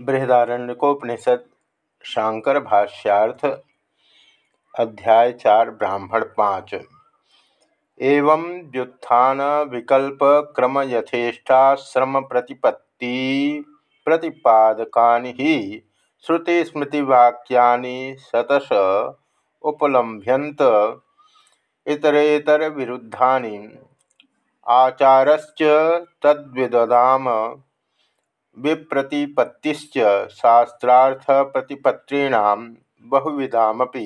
बृहदारण्यकोपनिषद, शांकर भाष्यार्थ, अध्याय चार, ब्राह्मण पाँच। एवं व्युत्थान विकल्प क्रम यथेष्टाश्रम प्रतिपत्ति प्रतिपादका ही श्रुतिस्मृतिवाक्यानि सतश उपलभ्यंत इतरेतर विरुद्धानि आचारश्च तद्विददाम विप्रतिपत्तिश्च शास्त्रार्थप्रतिपत्तीनां बहुविधामपि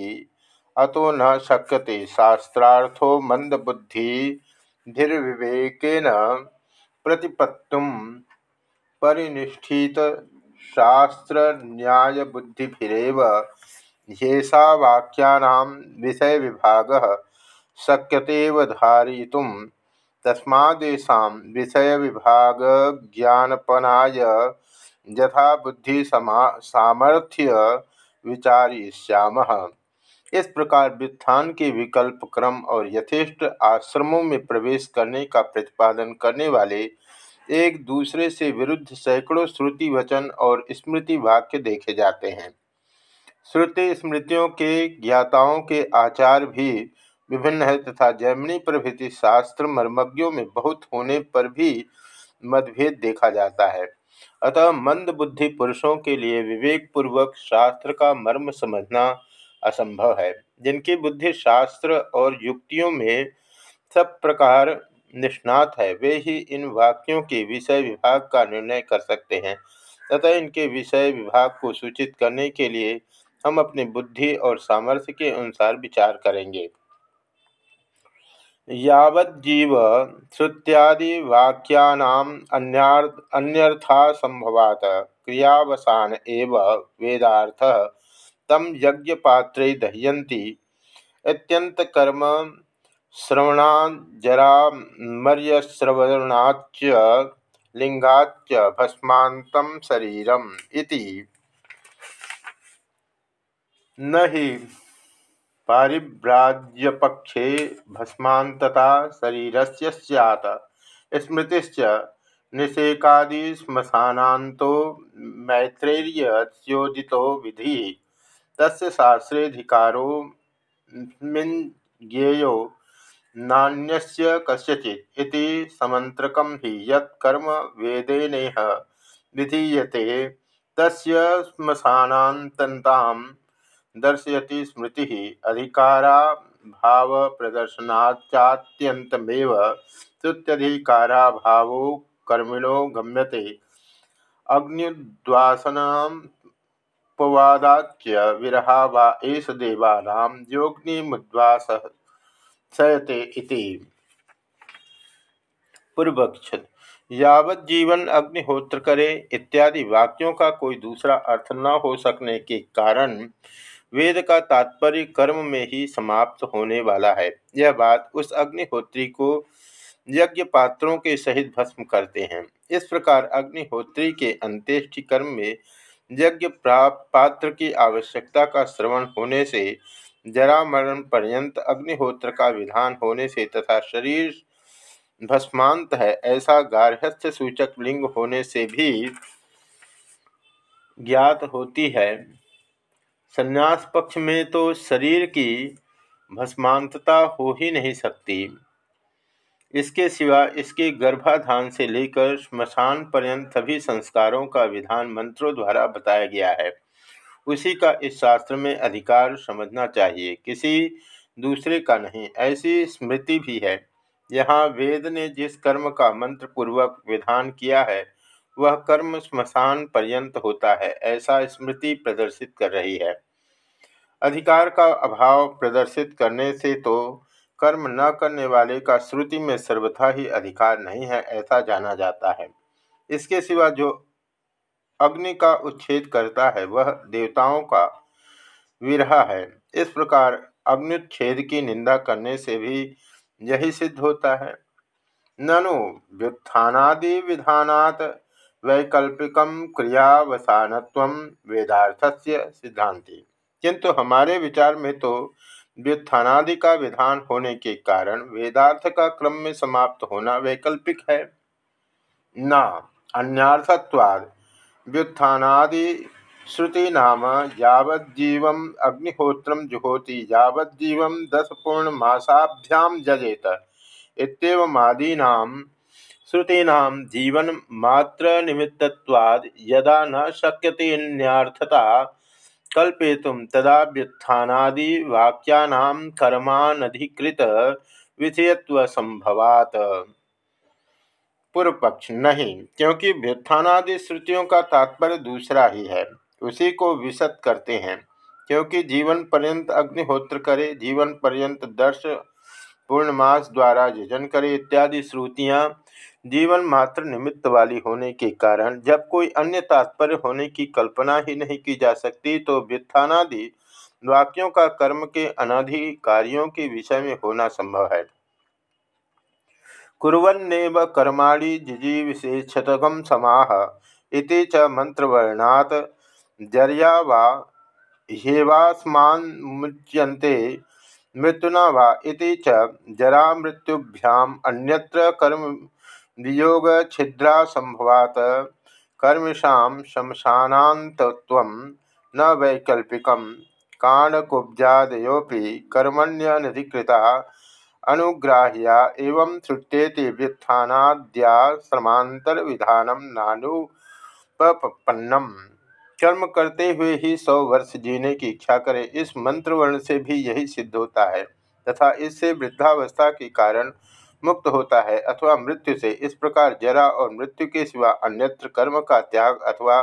अतो न शक्यते शास्त्रार्थो मंदबुद्धिर्विवेकेन प्रतिपत्तुं परिनिष्ठितशास्त्रन्यायबुद्धिभिरेव ह्येषा वाक्यानां विषयविभागः शक्यतेऽवधारयितुं तस्मादेशा विषय विभाग ज्ञानपनाय यथा बुद्धि सामर्थ्य विचारिष्याम इस प्रकार व्युत्थान के विकल्प क्रम और यथेष्ट आश्रमों में प्रवेश करने का प्रतिपादन करने वाले एक दूसरे से विरुद्ध सैकड़ों श्रुति वचन और स्मृति वाक्य देखे जाते हैं। श्रुति स्मृतियों के, ज्ञाताओं के आचार भी विभिन्न है तथा जैमिनी प्रभृति शास्त्र मर्मज्ञों में बहुत होने पर भी मतभेद देखा जाता है। अतः मंद बुद्धि पुरुषों के लिए विवेक पूर्वक शास्त्र का मर्म समझना असंभव है। जिनकी बुद्धि शास्त्र और युक्तियों में सब प्रकार निष्णात है, वे ही इन वाक्यों के विषय विभाग का निर्णय कर सकते हैं। तथा इनके विषय विभाग को सूचित करने के लिए हम अपनी बुद्धि और सामर्थ्य के अनुसार विचार करेंगे। यावज्जीव श्रुत्यादिवाक्यानाम् अन्यर्थासंभवात् क्रियावसान एव वेदार्थः। तं यज्ञपात्रे दह्यन्ति। इत्यन्तकर्म श्रवणाज्जरामर्यश्रवणाच्च लिंगाच्च भस्मान्तं शरीरम् इति। न पारिभ्राज्यपक्षे भस्मान्तता शरीरस्य स्यात्। स्मृतिश्च निषेकादिश्मशानान्तो मैत्रेय्योदितो विधि। तस्य शास्त्रेऽधिकारोऽस्मिन् नान्यस्य कस्यचित् इति समन्त्रकं हि यत् कर्म वेदेनेह विधीयते। तस्य श्मशानान्तताम् दर्शयति स्मृति। अधिकारा भाव प्रदर्शनाचात्यंतमेव भावो कर्मिणो गम्यते। अग्निद्वासनपवादाच्य विरहा वा एष योग्निमुद्वासः सयते इति। पूर्वक्ष यावत जीवन अग्निहोत्र करे इत्यादि वाक्यों का कोई दूसरा अर्थ न हो सकने के कारण वेद का तात्पर्य कर्म में ही समाप्त होने वाला है। यह बात उस अग्निहोत्री को यज्ञ पात्रों के सहित भस्म करते हैं। इस प्रकार अग्निहोत्री के अंत्येष्टि कर्म में यज्ञ प्राप्त पात्र की आवश्यकता का श्रवण होने से, जरा मरण पर्यंत अग्निहोत्र का विधान होने से तथा शरीर भस्मांत है ऐसा गार्हस्थ्य सूचक लिंग होने से भी ज्ञात होती है। संन्यास पक्ष में तो शरीर की भस्मांतता हो ही नहीं सकती। इसके सिवा इसके गर्भाधान से लेकर श्मशान पर्यंत सभी संस्कारों का विधान मंत्रों द्वारा बताया गया है। उसी का इस शास्त्र में अधिकार समझना चाहिए, किसी दूसरे का नहीं। ऐसी स्मृति भी है। यहाँ वेद ने जिस कर्म का मंत्र पूर्वक विधान किया है वह कर्म स्मशान पर्यंत होता है, ऐसा स्मृति प्रदर्शित कर रही है। अधिकार का अभाव प्रदर्शित करने से तो कर्म न करने वाले का श्रुति में सर्वथा ही अधिकार नहीं है, ऐसा जाना जाता है। इसके सिवा जो अग्नि का उच्छेद करता है, वह देवताओं का विरह है। इस प्रकार अग्निच्छेद की निंदा करने से भी यही सिद्ध होता है। ननु व्युत्थानादि विधानात् वैकल्पिक क्रियावसान वेदार्थस्य सिद्धांति। किंतु हमारे विचार में तो व्युत्थानादि का विधान होने के कारण वेदार्थ का क्रम में समाप्त होना वैकल्पिक है। न, अन्यार्थत्वाद, व्युत्थानादि श्रुति नाम यावज्जीव अग्निहोत्र जुहोति यावज्जीव दस पूर्णमासाभ्याम जजेत इतमादीना श्रुतीना जीवन मात्र निमित्तवाद यदा न शक्यते न्यार्थता कल्पेतुं तदा व्युत्थानादि वाक्यानां कर्मानधिकृत विषयत्व संभवात पूर्व पक्ष नहीं, क्योंकि व्युत्थानादि श्रुतियों का तात्पर्य दूसरा ही है। उसी को विशद करते हैं, क्योंकि जीवन पर्यंत अग्निहोत्र करे, जीवन पर्यंत दर्श, पूर्णमास द्वारा यजन करे इत्यादि श्रुतियाँ जीवन मात्र निमित्त वाली होने के कारण जब कोई अन्य तात्पर्य होने की कल्पना ही नहीं की जा सकती तो व्युत्थानादि वाक्यों का कर्म के अनाधिकारियों के विषय में होना संभव है। कुरन्नेव कर्माणि जिजीविषेक्षतगम समाह इति च मंत्रवर्णात् जर्या वा ह्येवास्मान्मुच्यन्ते मृत्युना वा इति च जरामृत्युभ्याम् अन्यत्र कर्म वियोग छिद्रा संभवात कर्मशां शमशानान्तत्वं न वैकल्पिक। काणकुब्जादयोऽपि कर्मण्यनधिकृताः अनुग्राह्या एवं श्रुत्येति व्युत्थानाद्याश्रमांतर विधानम नानुपन्नम कर्म करते हुए ही सौ वर्ष जीने की इच्छा करें। इस मंत्रवर्ण से भी यही सिद्ध होता है तथा इससे वृद्धावस्था के कारण मुक्त होता है अथवा मृत्यु से। इस प्रकार जरा और मृत्यु के सिवा अन्यत्र कर्म का त्याग अथवा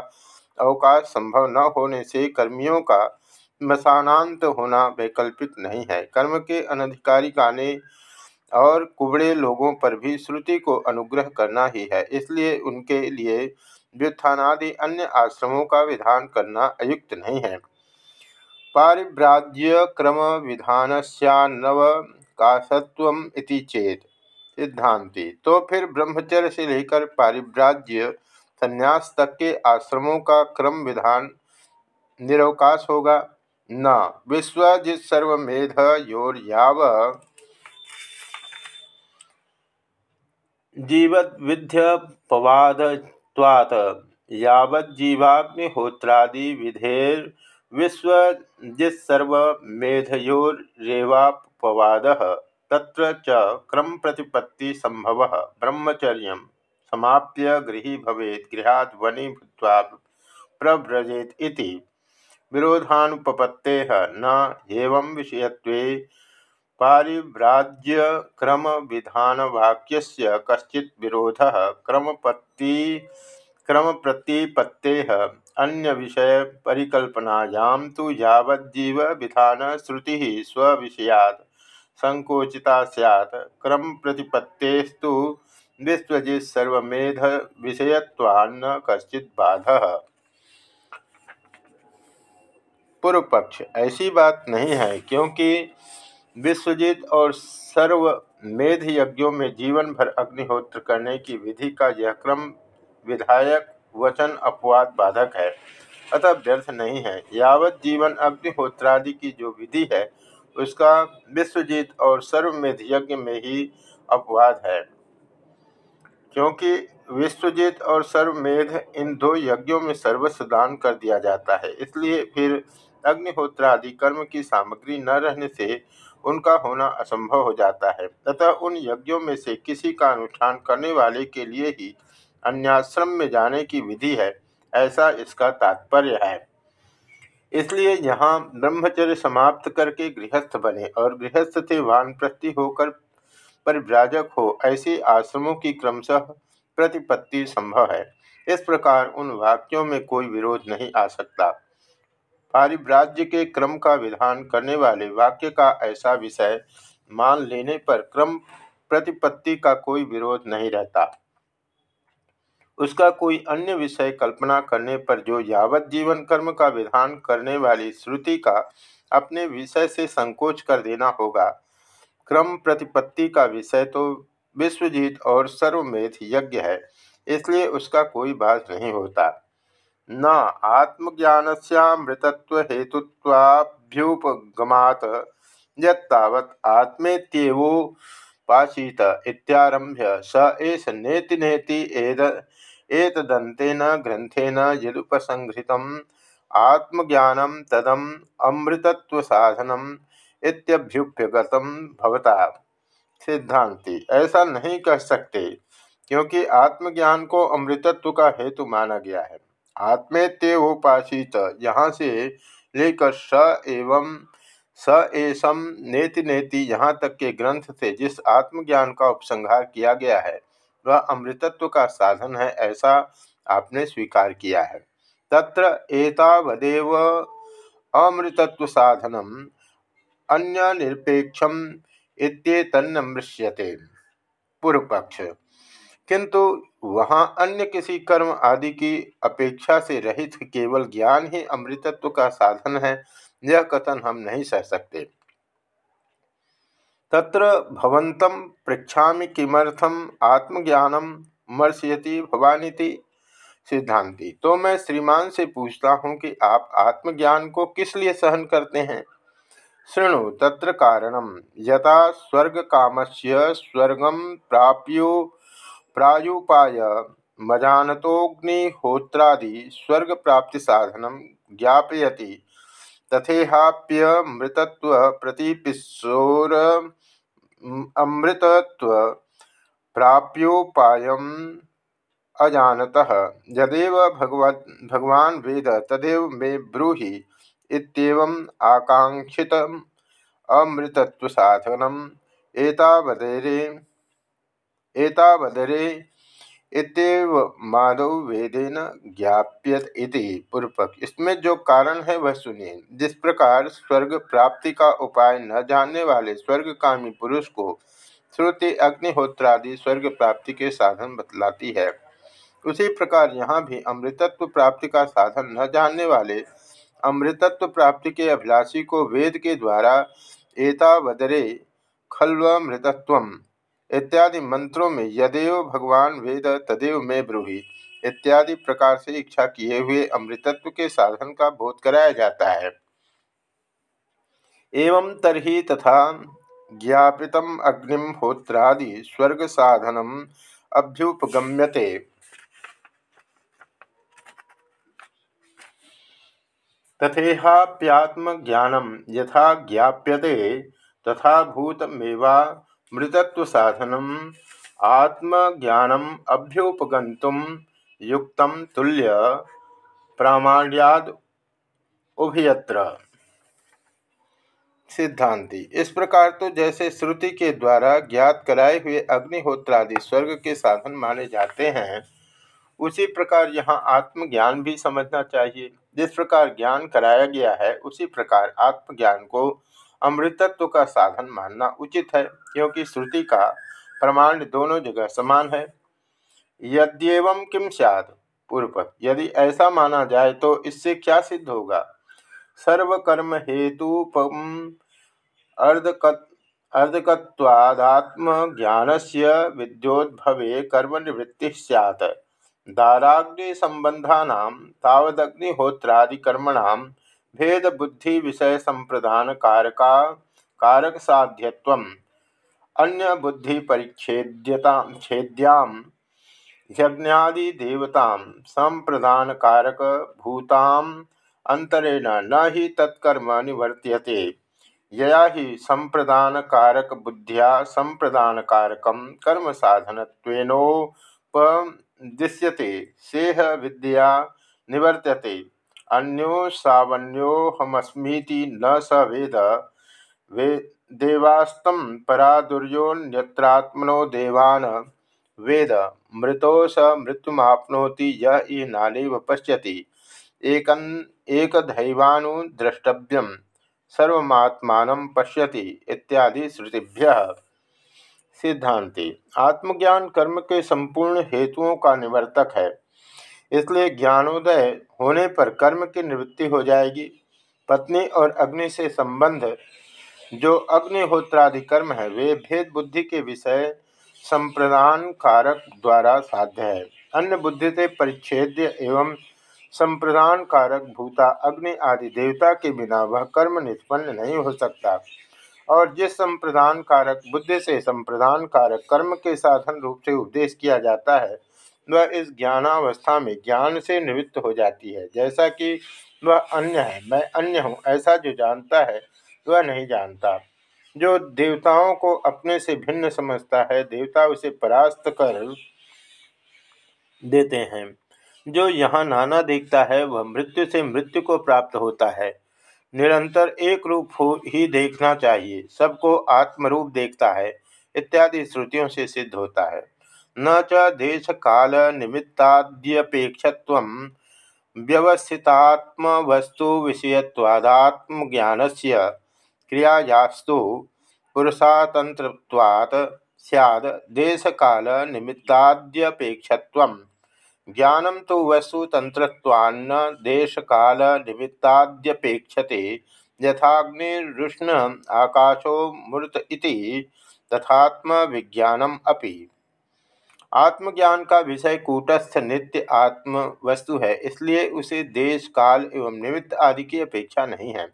अवकाश संभव न होने से कर्मियों का मसानांत होना वैकल्पिक नहीं है। कर्म के अनधिकारी गाने और कुबड़े लोगों पर भी श्रुति को अनुग्रह करना ही है। इसलिए उनके लिए व्युत्थानादि अन्य आश्रमों का विधान करना अयुक्त नहीं है। पारिभ्राज्य क्रम विधान काशत्व चेत सिद्धांति। तो फिर ब्रह्मचर्य से लेकर पारिभ्राज्य संन्यास तक के आश्रमों का क्रम विधान निरवकाश होगा। न। विश्वजित सर्वमेध योर्याव जीवद्विध्यपवादत्वात् यावज्जीवाग्निहोत्रादि विधेर्विश्वजित्सर्वमेधयोरेवापवादः तत्र च क्रमप्रतिपत्तिसम्भवः ब्रह्मचर्यं समाप्य गृही भवेत्, गृहात् वनि भूत्वा प्रव्रजेत् इति। विरोधानुपपत्तेः न एवं विषयत्वे पारिव्राज्यक्रमविधानवाक्यस्य कश्चित् विरोधः क्रमपत्ति क्रमप्रतिपत्तेः अन्यविषयपरिकल्पनायां तु यावज्जीवविधानश्रुतिः स्वविषयात्। संकोचिता सैत् विश्वजित सर्वेध सर्वमेधविषयत्वान्न कश्चित् बाधः। पूर्व पक्ष ऐसी बात नहीं है, क्योंकि विश्वजीत और सर्व मेध यज्ञों में जीवन भर अग्निहोत्र करने की विधि का यह क्रम विधायक वचन अपवाद बाधक है। अतः व्यर्थ नहीं है। यावत जीवन अग्निहोत्रादि की जो विधि है उसका विश्वजीत और सर्वमेध यज्ञ में ही अपवाद है। क्योंकि विश्वजीत और सर्वमेध इन दो यज्ञों में सर्वस्व दान कर दिया जाता है, इसलिए फिर अग्निहोत्र आदि कर्म की सामग्री न रहने से उनका होना असंभव हो जाता है। तथा उन यज्ञों में से किसी का अनुष्ठान करने वाले के लिए ही अन्याश्रम में जाने की विधि है, ऐसा इसका तात्पर्य है। इसलिए यहाँ ब्रह्मचर्य समाप्त करके गृहस्थ बने और गृहस्थ से वानप्रस्थी होकर परिव्राजक हो, ऐसे आश्रमों की क्रमशः प्रतिपत्ति संभव है। इस प्रकार उन वाक्यों में कोई विरोध नहीं आ सकता। पारिव्राज्य के क्रम का विधान करने वाले वाक्य का ऐसा विषय मान लेने पर क्रम प्रतिपत्ति का कोई विरोध नहीं रहता। उसका कोई अन्य विषय कल्पना करने पर जो यावत जीवन कर्म का विधान करने वाली श्रुति का अपने विषय से संकोच कर देना होगा। क्रम प्रतिपत्ति का विषय तो विश्वजीत और सर्वमेध यज्ञ है, इसलिए उसका कोई बात नहीं होता। न आत्मज्ञान हेतुवाभ्युपगमा यत्तावत् आत्मेत्येवोपासीत इत्यारभ्य स एष नेति नेति एतदंतेन ग्रंथेन यदुपसंहृत आत्मज्ञान तदम अमृतत्व साधनम इत्यभ्युपगत भवता। सिद्धांति, ऐसा नहीं कह सकते, क्योंकि आत्मज्ञान को अमृतत्व का हेतु माना गया है। आत्मेत्योपासित यहाँ से लेकर स एवं स एसम नेति नेति यहाँ तक के ग्रंथ से जिस आत्मज्ञान का उपसंहार किया गया है, वह अमृतत्व का साधन है ऐसा आपने स्वीकार किया है। तत्र एतावदेव अमृतत्व साधनम अन्य निरपेक्षम इत्येतन्नमृश्यते पूर्व पक्ष किंतु वहाँ अन्य किसी कर्म आदि की अपेक्षा से रहित केवल ज्ञान ही अमृतत्व का साधन है यह कथन हम नहीं सह सकते। तत्र भवंतम पृछा किमर्थम आत्मज्ञानम मर्शयति भवानीति सिद्धांति तो मैं श्रीमान से पूछता हूँ कि आप आत्मज्ञान को किस लिए सहन करते हैं? शृणु, तत्र कारणम। यथा स्वर्ग कामस्य स्वर्गम प्राप्यो प्रायुपाय मजानतोग्निहोत्रादि स्वर्ग प्राप्ति साधन ज्ञापयति। तथेहाप्यमृतत्व प्रतिपिशोर अमृतत्व प्राप्योपायम अजानतः। यदेव भगवत भगवान वेद तदेव मे ब्रूहि इत्येवं आकांक्षित अमृतत्व साधनम एतावदेरे, एतावदरे माधव वेदेन ज्ञाप्यत इति पूर्वक। इसमें जो कारण है वह सुनिए। जिस प्रकार स्वर्ग प्राप्ति का उपाय न जानने वाले स्वर्गकामी पुरुष को श्रुति, अग्निहोत्रादि स्वर्ग प्राप्ति के साधन बतलाती है। उसी प्रकार यहाँ भी अमृतत्व प्राप्ति का साधन न जानने वाले अमृतत्व प्राप्ति के अभिलाषी को वेद के द्वारा एतावदरे खल्वमृतत्व इत्यादि मंत्रों में यदेव भगवान वेद तदेव में ब्रूहि इत्यादि प्रकार से इच्छा किए हुए अमृतत्व के साधन का बोध कराया जाता है। एवं तरही तथा ज्ञापित अग्निम होत्रादि स्वर्ग साधनम अभ्युपगम्यते। तथेहाप्यात्म ज्ञानम यथा ज्ञाप्यते तथा भूतमेवा मृतत्व साधनम आत्मज्ञानम अभ्युपगंतुम युक्त तुल्य प्रामाण्याद उभयत्र सिद्धांति। इस प्रकार तो जैसे श्रुति के द्वारा ज्ञात कराए हुए अग्निहोत्रादि स्वर्ग के साधन माने जाते हैं, उसी प्रकार यहाँ आत्मज्ञान भी समझना चाहिए। जिस प्रकार ज्ञान कराया गया है, उसी प्रकार आत्मज्ञान को अमृतत्व का साधन मानना उचित है, क्योंकि श्रुति का प्रमाण दोनों जगह समान है। यद्यव किम सद पूर्व यदि ऐसा माना जाए तो इससे क्या सिद्ध होगा? सर्वकर्म हेतुपम अर्धकत्वादात्म ज्ञान से विद्योद्भवे कर्म निवृत्ति सैत् दाराग्नि संबंधा तावदग्निहोत्रादिकर्मण भेद बुद्धि विषय संप्रदान कारका कारक साध्यत्व अन्य बुद्धि परिच्छेद्यता छेद्याम यज्ञादि देवता संप्रदान कारक भूताम अंतरेण न ही तत्कर्म निवर्त्यते। यया ही संप्रदान कारक बुद्धिया संप्रदान कारक कर्म साधनत्वेनोपदिश्यते सेह विद्या निवर्त्यते। अन्यो सावन्योहमस्मीति न स वेद। वे देवास्तम परादुर्योन्यत्रात्मनो देवान। वेद, मृतो स मृत्युमाप्नोति य नानेव पश्यति। एकन एकदैवानुद्रष्टव्यम सर्वमात्मान पश्यति इत्यादि श्रुतिभ्य। सिद्धांति आत्मज्ञान कर्म के संपूर्ण हेतुओं का निवर्तक है, इसलिए ज्ञानोदय होने पर कर्म की निवृत्ति हो जाएगी। पत्नी और अग्नि से संबंध, जो अग्निहोत्रादि कर्म है, वे भेद बुद्धि के विषय संप्रदान कारक द्वारा साध्य है। अन्य बुद्धि से परिच्छेद्य एवं संप्रदान कारक भूता, अग्नि आदि देवता के बिना वह कर्म निष्पन्न नहीं हो सकता। और जिस संप्रदान कारक बुद्धि से संप्रदान कारक कर्म के साधन रूप से उपदेश किया जाता है वह इस ज्ञानावस्था में ज्ञान से निवृत्त हो जाती है। जैसा कि वह अन्य है, मैं अन्य हूँ, ऐसा जो जानता है, वह नहीं जानता। जो देवताओं को अपने से भिन्न समझता है, देवता उसे परास्त कर देते हैं। जो यहाँ नाना देखता है, वह मृत्यु से मृत्यु को प्राप्त होता है। निरंतर एक रूप हो ही देखना चाहिए, सबको आत्मरूप देखता है, इत्यादि श्रुतियों से सिद्ध होता है। न च वस्तु विषयत्वादात्म ज्ञान से क्रियायास्तु पुरुषातंत्रवात् सैद देश काल निमित्ताद्यपेक्षत्व ज्ञानम तो वस्तुतंत्रत्वान्न देश काल निमित्ताद्यपेक्षते यथाग्निरुष्ण आकाशो इति तथात्म विज्ञानम अपि। आत्मज्ञान का विषय कूटस्थ नित्य आत्म वस्तु है, इसलिए उसे देश, काल एवं निमित्त आदि की अपेक्षा नहीं है।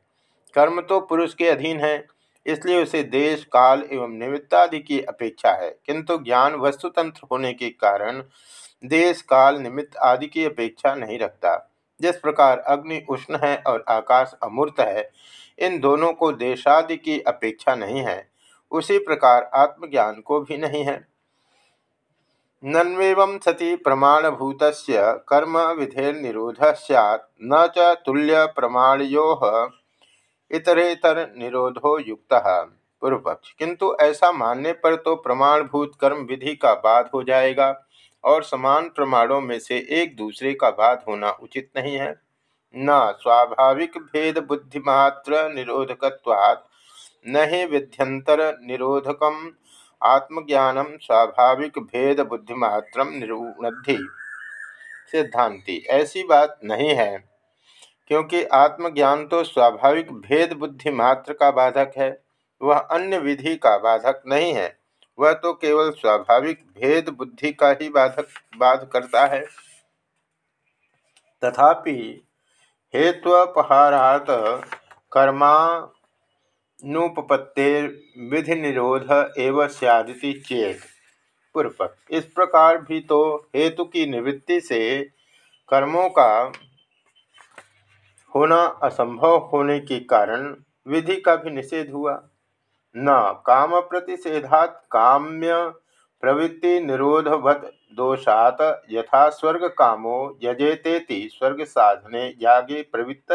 कर्म तो पुरुष के अधीन है, इसलिए उसे देश, काल एवं निमित्त आदि की अपेक्षा है। किंतु ज्ञान वस्तुतंत्र होने के कारण देश, काल, निमित्त आदि की अपेक्षा नहीं रखता। जिस प्रकार अग्नि उष्ण है और आकाश अमूर्त है, इन दोनों को देशादि की अपेक्षा नहीं है। उसी प्रकार आत्मज्ञान को भी नहीं है। नन्वेव सती प्रमाणभूत कर्म विधेर्निरोध सैत् न इतरेतर निरोधो युक्त। पूर्व पक्ष किंतु ऐसा मानने पर तो प्रमाणभूत कर्म विधि का बाध हो जाएगा और समान प्रमाणों में से एक दूसरे का बाध होना उचित नहीं है। न स्वाभाविक भेद बुद्धिमात्र निरोधकवाद न ही विध्यंतर निरोधकम आत्मज्ञानम स्वाभाविक भेद बुद्धिमात्र निरुणधि सिद्धांति, ऐसी बात नहीं है, क्योंकि आत्मज्ञान तो स्वाभाविक भेद बुद्धि मात्र का बाधक है, वह अन्य विधि का बाधक नहीं है, वह तो केवल स्वाभाविक भेद बुद्धि का ही बाधक बाध करता है। तथापि हेत्वपहारात कर्मानुपत्ते विधि निरोध एवं सदिति चेत। पूर्वक, इस प्रकार भी तो हेतु की निवृत्ति से कर्मों का होना असंभव होने के कारण विधि का भी निषेध हुआ। न काम प्रतिषेधात काम्य प्रवृत्ति निरोधवत दोषात यथा स्वर्ग कामो यजेतेति स्वर्ग साधने यागे प्रवृत्त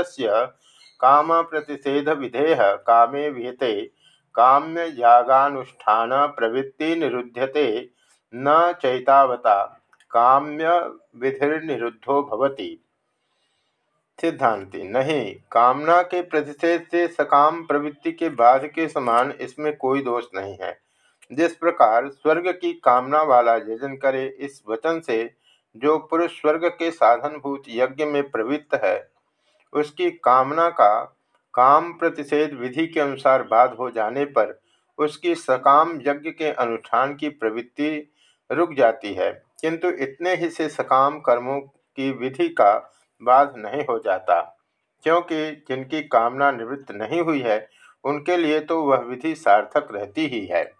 काम प्रतिषेध विधेय कामे विहते, काम्य यागानुष्ठान प्रवृत्ति निरुध्यते, न चैतावता, काम्य विधिर्निरुद्धो भवति। सिद्धांति, नहीं, कामना के प्रतिषेध से सकाम प्रवृत्ति के बाध के समान इसमें कोई दोष नहीं है। जिस प्रकार स्वर्ग की कामना वाला यजन करे, इस वचन से जो पुरुष स्वर्ग के साधनभूत यज्ञ में प्रवृत्त है उसकी कामना का काम प्रतिषेध विधि के अनुसार बाध हो जाने पर उसकी सकाम यज्ञ के अनुष्ठान की प्रवृत्ति रुक जाती है। किंतु इतने ही से सकाम कर्मों की विधि का बाध नहीं हो जाता, क्योंकि जिनकी कामना निवृत्त नहीं हुई है, उनके लिए तो वह विधि सार्थक रहती ही है।